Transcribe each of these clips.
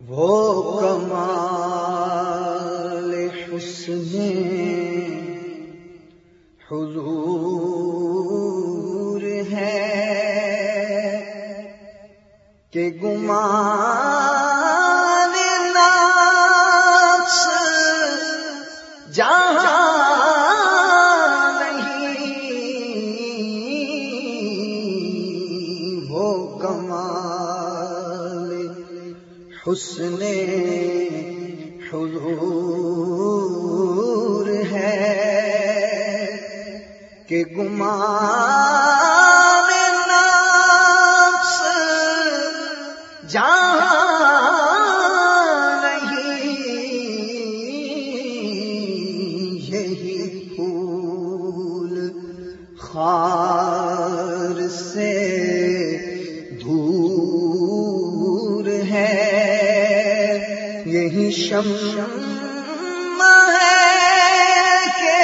وہ کمال حسن حضور ہے کہ گمان حسن یہی شم ہے کہ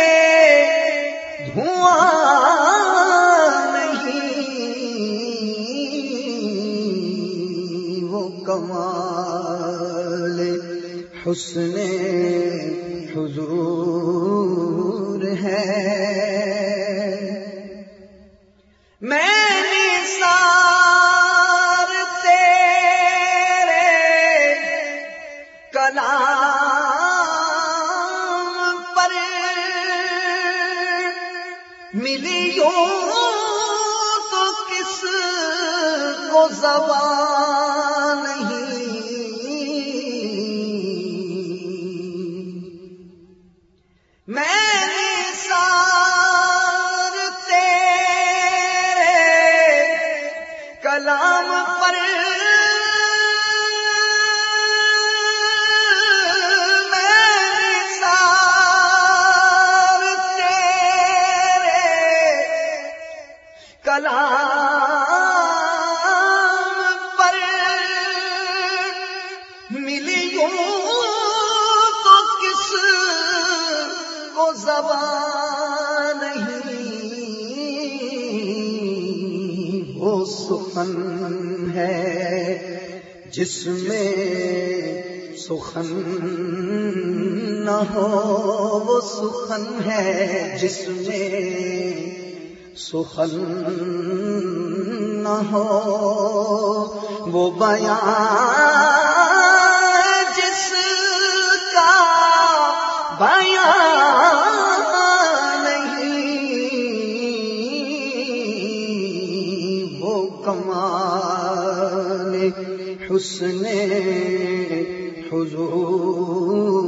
دھواں نہیں وہ کمال حسن حضور ہے۔ میں کلام پر ملیوں تو کس کو زبان نہیں؟ وہ سخن ہے جس میں سخن نہ ہو، وہ سخن ہے جس میں سخن نہ ہو وہ بیان جس کا بیان نہیں حسن حضور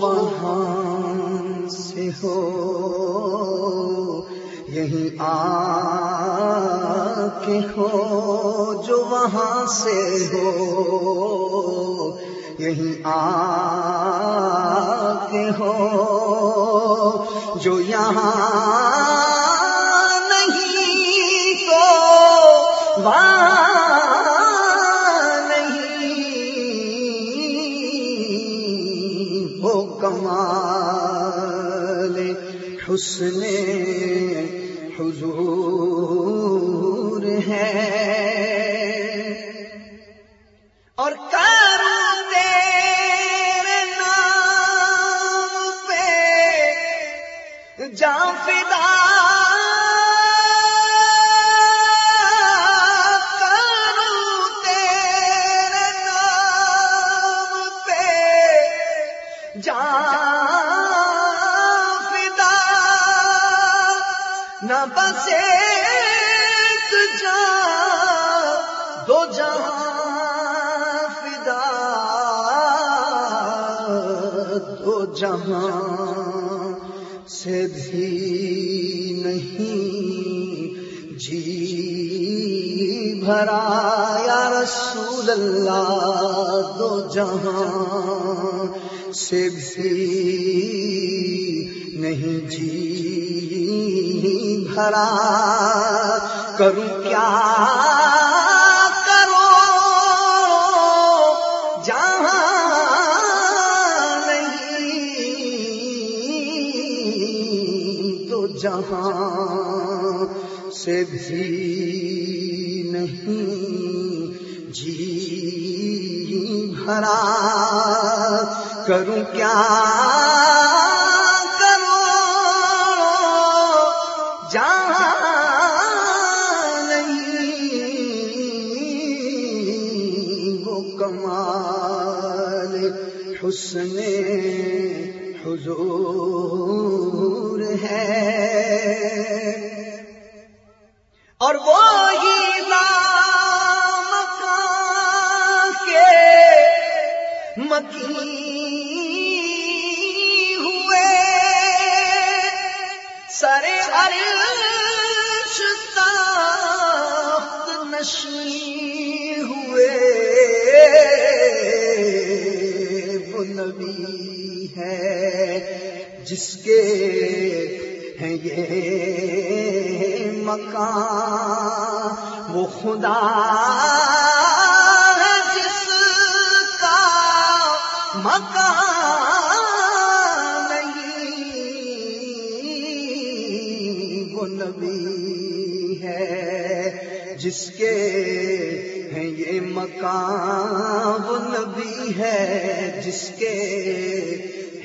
وہاں سے ہو۔ یہی آ کے ہو جو وہاں سے ہو۔ یہی آ کے ہو جو یہاں نہیں تو حسن حضور نہ بس ایک جان، دو جہاں فدا، دو جہاں سے بھی نہیں جی بھرا، یا رسول اللہ، دو جہاں سے بھی نہیں جی بھرا کروں کیا کرو؟ جہاں سے بھی نہیں جی بھرا کروں کیا کمال حسن حضور ہے۔ اور وہی مکان کے مکی ہوئے۔ سر عرش تاخت نبی ہے۔ جس کے ہیں یہ مکان، وہ خدا ہے جس کا مکان نہیں۔ وہ نبی ہے، جس کے ہیں یہ مکان وہ ہے جس کے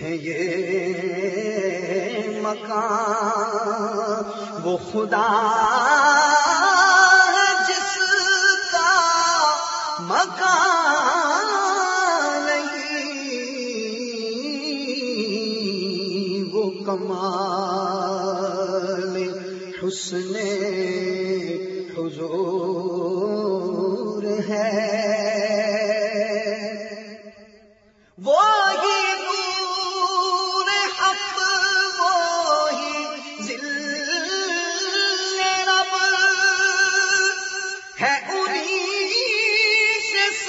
ہیں یہ مکان، وہ خدا ہے جس کا مکان نہیں، وہ کمال حسن حضور ہے۔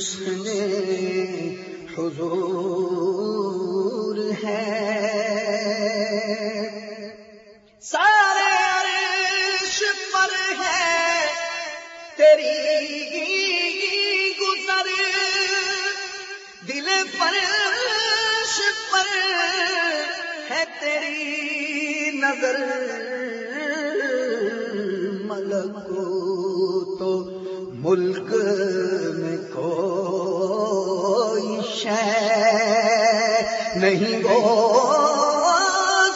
حسن حضور ہے۔ سارے عرش پر ہے۔ تیری گزر۔ دل فرش پر ہے تیری نظر۔ ملک تو ملک میں کو نہیں۔ وہ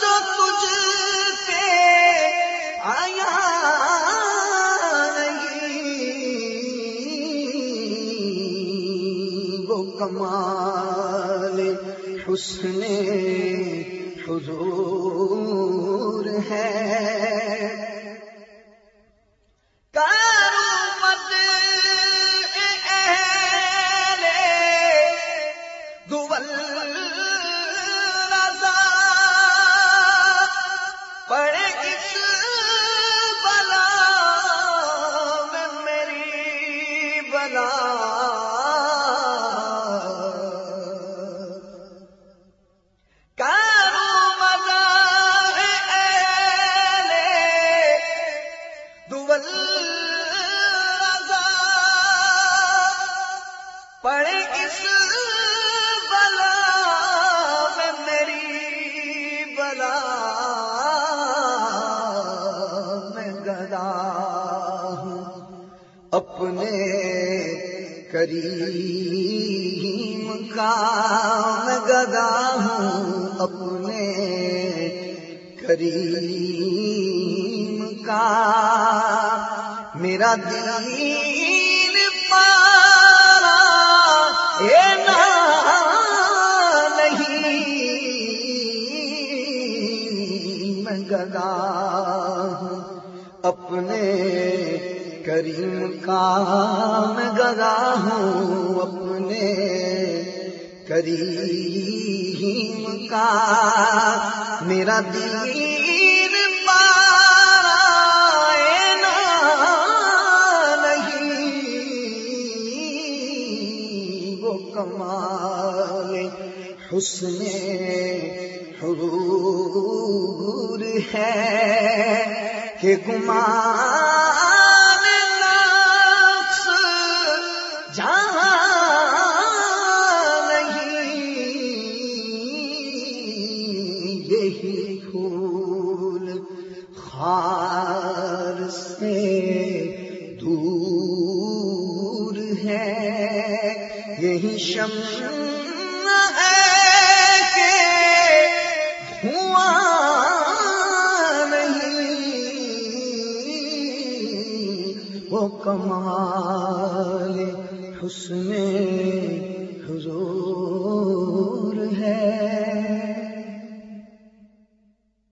جو تجھ پہ آیا نہیں، وہ کمال حسن حضور ہے۔ میری میں گدا ہوں، اپنے کریم کا میں گدا ہوں، اپنے کریم کا میرا دین پارا، اے نا اپنے کریم کا میں گدا ہوں، اپنے کریم کا میرا دین پارا نہیں، وہ کمال حسن حضور ہے۔ کہ گمان نفس جہاں نہیں، یہی پھول خار سے دور ہے۔ یہی شم ہے کہ دھواں کمال حسن حضور ہے۔